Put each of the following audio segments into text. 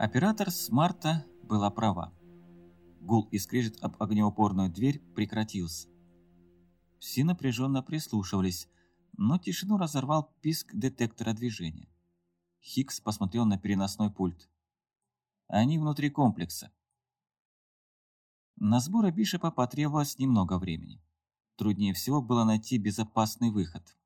Оператор смарта была права. Гул и скрежет об огнеупорную дверь прекратился. Все напряженно прислушивались, но тишину разорвал писк детектора движения. Хикс посмотрел на переносной пульт. Они внутри комплекса. На сборы Бишопа потребовалось немного времени. Труднее всего было найти безопасный выход.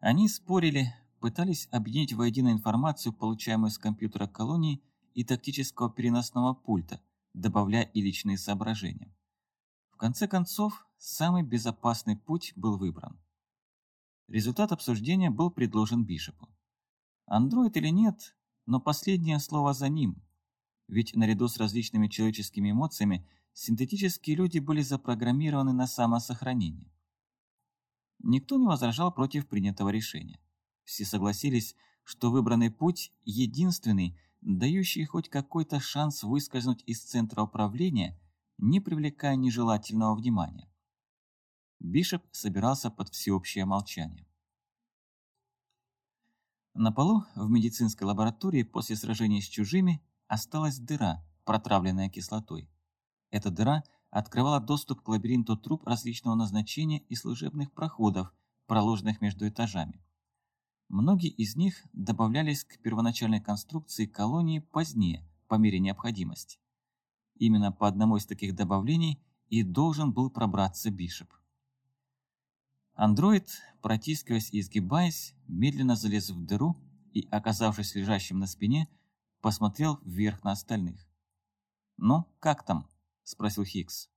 Они спорили, пытались объединить воедино информацию, получаемую с компьютера колонии и тактического переносного пульта, добавляя и личные соображения. В конце концов, самый безопасный путь был выбран. Результат обсуждения был предложен Бишопу. Андроид или нет, но последнее слово за ним. Ведь наряду с различными человеческими эмоциями синтетические люди были запрограммированы на самосохранение. Никто не возражал против принятого решения. Все согласились, что выбранный путь единственный, дающий хоть какой-то шанс выскользнуть из центра управления, не привлекая нежелательного внимания. Бишоп собирался под всеобщее молчание. На полу в медицинской лаборатории после сражения с чужими осталась дыра, протравленная кислотой. Эта дыра открывала доступ к лабиринту труб различного назначения и служебных проходов, проложенных между этажами. Многие из них добавлялись к первоначальной конструкции колонии позднее, по мере необходимости. Именно по одному из таких добавлений и должен был пробраться Бишоп. Андроид, протискиваясь и изгибаясь, медленно залез в дыру и, оказавшись лежащим на спине, посмотрел вверх на остальных. «Ну, как там?» – спросил Хикс.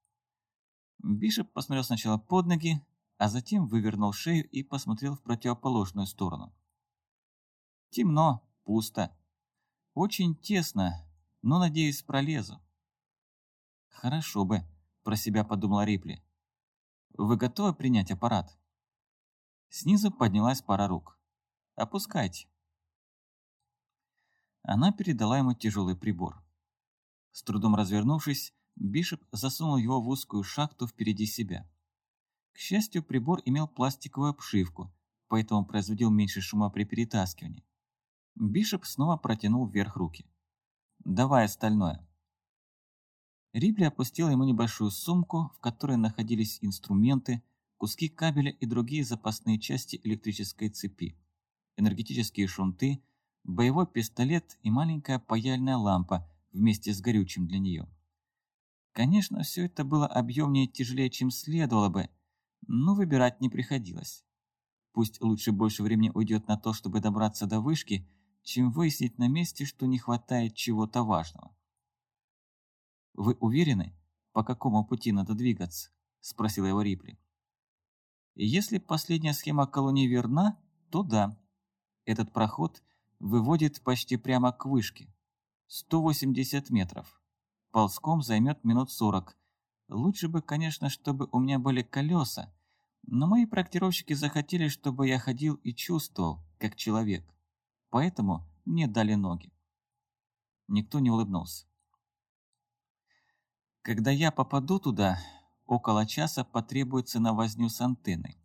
Бишоп посмотрел сначала под ноги, а затем вывернул шею и посмотрел в противоположную сторону. Темно, пусто. Очень тесно, но, надеюсь, пролезу. Хорошо бы, про себя подумала Рипли. Вы готовы принять аппарат? Снизу поднялась пара рук. «Опускайте». Она передала ему тяжелый прибор. С трудом развернувшись, Бишоп засунул его в узкую шахту впереди себя. К счастью, прибор имел пластиковую обшивку, поэтому производил меньше шума при перетаскивании. Бишоп снова протянул вверх руки. «Давай остальное». Рипли опустила ему небольшую сумку, в которой находились инструменты, куски кабеля и другие запасные части электрической цепи, энергетические шунты, боевой пистолет и маленькая паяльная лампа вместе с горючим для нее. Конечно, все это было объемнее и тяжелее, чем следовало бы, но выбирать не приходилось. Пусть лучше больше времени уйдет на то, чтобы добраться до вышки, чем выяснить на месте, что не хватает чего-то важного. «Вы уверены, по какому пути надо двигаться?» – спросила его Рипли. Если последняя схема колонии верна, то да. Этот проход выводит почти прямо к вышке. 180 метров. Ползком займет минут 40. Лучше бы, конечно, чтобы у меня были колеса, но мои проектировщики захотели, чтобы я ходил и чувствовал, как человек. Поэтому мне дали ноги. Никто не улыбнулся. Когда я попаду туда, Около часа потребуется на возню с антенной.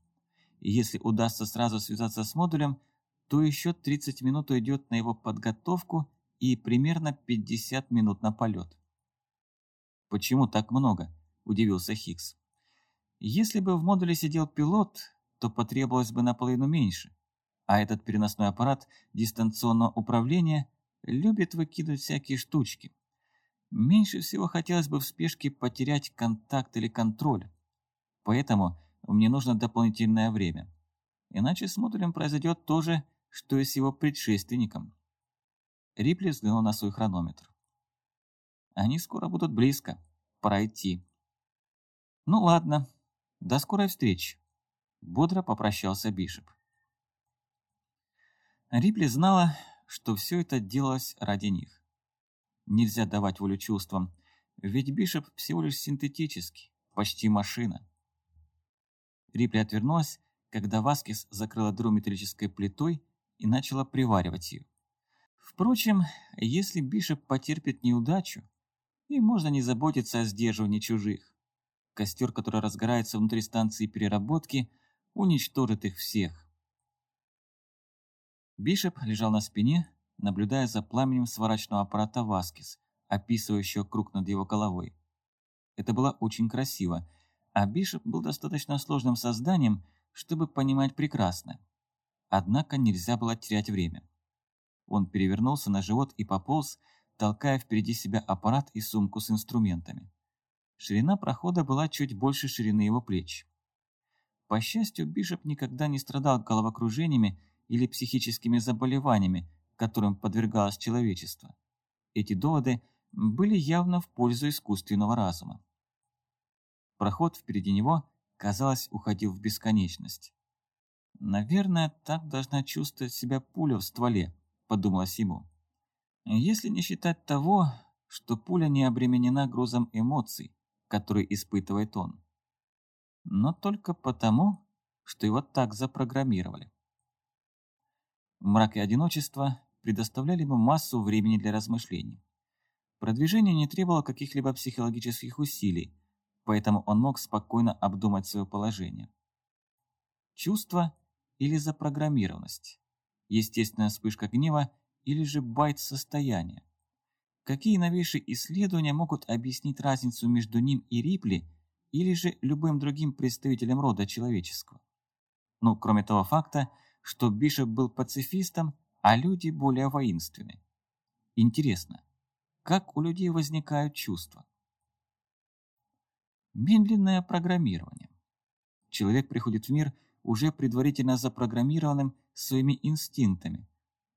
И если удастся сразу связаться с модулем, то еще 30 минут уйдет на его подготовку и примерно 50 минут на полет. «Почему так много?» – удивился Хикс. «Если бы в модуле сидел пилот, то потребовалось бы наполовину меньше, а этот переносной аппарат дистанционного управления любит выкидывать всякие штучки. Меньше всего хотелось бы в спешке потерять контакт или контроль. Поэтому мне нужно дополнительное время. Иначе с модулем произойдет то же, что и с его предшественником. Рипли взглянул на свой хронометр. Они скоро будут близко. Пора идти. Ну ладно, до скорой встречи. Бодро попрощался Бишоп. Рипли знала, что все это делалось ради них. Нельзя давать волю чувствам, ведь Бишоп всего лишь синтетический, почти машина. Рипли отвернулась, когда Васкис закрыла дыру металлической плитой и начала приваривать ее. Впрочем, если Бишоп потерпит неудачу, и можно не заботиться о сдерживании чужих. Костер, который разгорается внутри станции переработки, уничтожит их всех. Бишоп лежал на спине, наблюдая за пламенем сварочного аппарата «Васкис», описывающего круг над его головой. Это было очень красиво, а Бишоп был достаточно сложным созданием, чтобы понимать прекрасно. Однако нельзя было терять время. Он перевернулся на живот и пополз, толкая впереди себя аппарат и сумку с инструментами. Ширина прохода была чуть больше ширины его плеч. По счастью, Бишоп никогда не страдал головокружениями или психическими заболеваниями, которым подвергалось человечество. Эти доводы были явно в пользу искусственного разума. Проход впереди него, казалось, уходил в бесконечность. «Наверное, так должна чувствовать себя пуля в стволе», — подумалось ему. «Если не считать того, что пуля не обременена грузом эмоций, который испытывает он. Но только потому, что его так запрограммировали. Мрак и одиночество предоставляли ему массу времени для размышлений. Продвижение не требовало каких-либо психологических усилий, поэтому он мог спокойно обдумать свое положение. Чувство или запрограммированность, естественная вспышка гнева или же байт состояния. Какие новейшие исследования могут объяснить разницу между ним и Рипли или же любым другим представителем рода человеческого? Ну, кроме того факта, что Бишоп был пацифистом, а люди более воинственны. Интересно, как у людей возникают чувства? Медленное программирование. Человек приходит в мир уже предварительно запрограммированным своими инстинктами,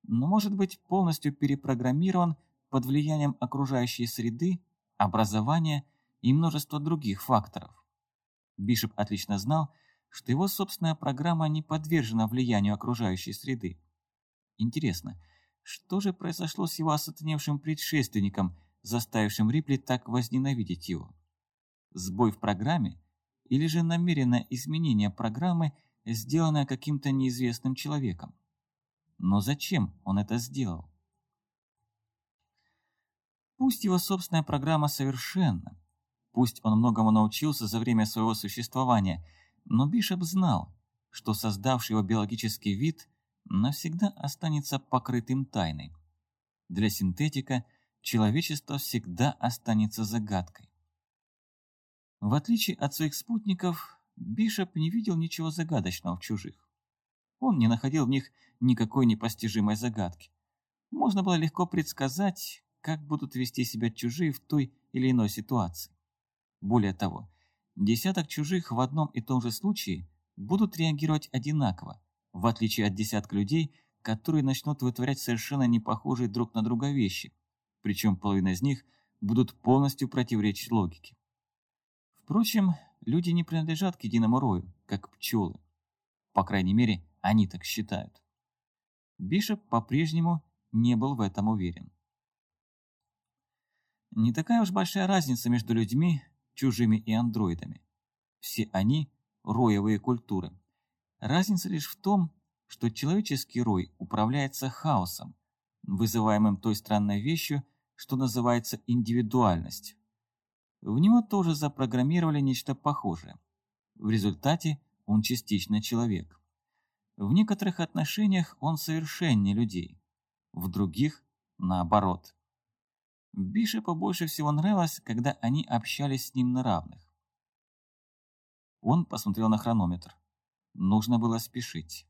но может быть полностью перепрограммирован под влиянием окружающей среды, образования и множества других факторов. Бишоп отлично знал, что его собственная программа не подвержена влиянию окружающей среды. Интересно, что же произошло с его осатаневшим предшественником, заставившим Рипли так возненавидеть его? Сбой в программе или же намеренное изменение программы, сделанное каким-то неизвестным человеком? Но зачем он это сделал? Пусть его собственная программа совершенна, пусть он многому научился за время своего существования, но Бишоп знал, что создавший его биологический вид навсегда останется покрытым тайной. Для синтетика человечество всегда останется загадкой. В отличие от своих спутников, Бишоп не видел ничего загадочного в чужих. Он не находил в них никакой непостижимой загадки. Можно было легко предсказать, как будут вести себя чужие в той или иной ситуации. Более того, десяток чужих в одном и том же случае будут реагировать одинаково, в отличие от десятка людей, которые начнут вытворять совершенно не похожие друг на друга вещи, причем половина из них будут полностью противоречить логике. Впрочем, люди не принадлежат к единому рою, как пчелы. По крайней мере, они так считают. Бишоп по-прежнему не был в этом уверен. Не такая уж большая разница между людьми, чужими и андроидами. Все они – роевые культуры. Разница лишь в том, что человеческий рой управляется хаосом, вызываемым той странной вещью, что называется индивидуальность. В него тоже запрограммировали нечто похожее. В результате он частично человек. В некоторых отношениях он совершеннее людей, в других – наоборот. Бишепу больше всего нравилось, когда они общались с ним на равных. Он посмотрел на хронометр. Нужно было спешить.